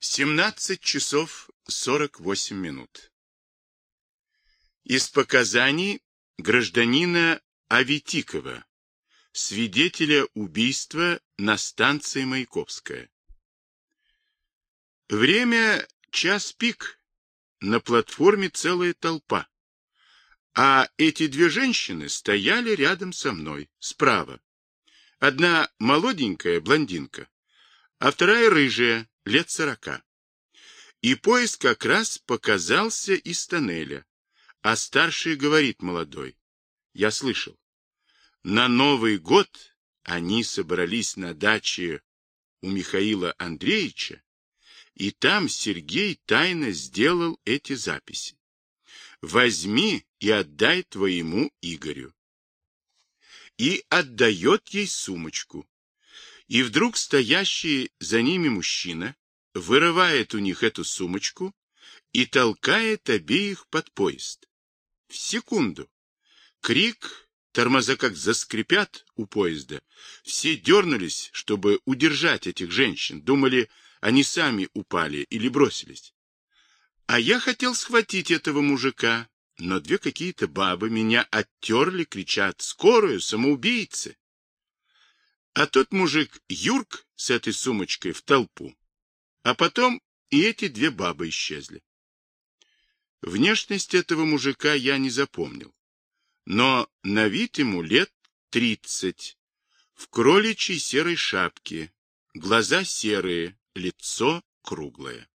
17 часов 48 минут. Из показаний гражданина Аветикова, свидетеля убийства на станции Маяковская. Время час пик, на платформе целая толпа, а эти две женщины стояли рядом со мной, справа. Одна молоденькая блондинка, а вторая рыжая, лет сорока. И поезд как раз показался из тоннеля, а старший говорит молодой. Я слышал. На Новый год они собрались на даче у Михаила Андреевича, и там Сергей тайно сделал эти записи. Возьми и отдай твоему Игорю. И отдает ей сумочку. И вдруг стоящий за ними мужчина вырывает у них эту сумочку и толкает обеих под поезд. В секунду. Крик, тормоза как заскрипят у поезда. Все дернулись, чтобы удержать этих женщин. Думали, они сами упали или бросились. А я хотел схватить этого мужика, но две какие-то бабы меня оттерли, кричат «Скорую, самоубийцы!» А тот мужик Юрк с этой сумочкой в толпу. А потом и эти две бабы исчезли. Внешность этого мужика я не запомнил. Но на вид ему лет тридцать. В кроличьей серой шапке, глаза серые, лицо круглое.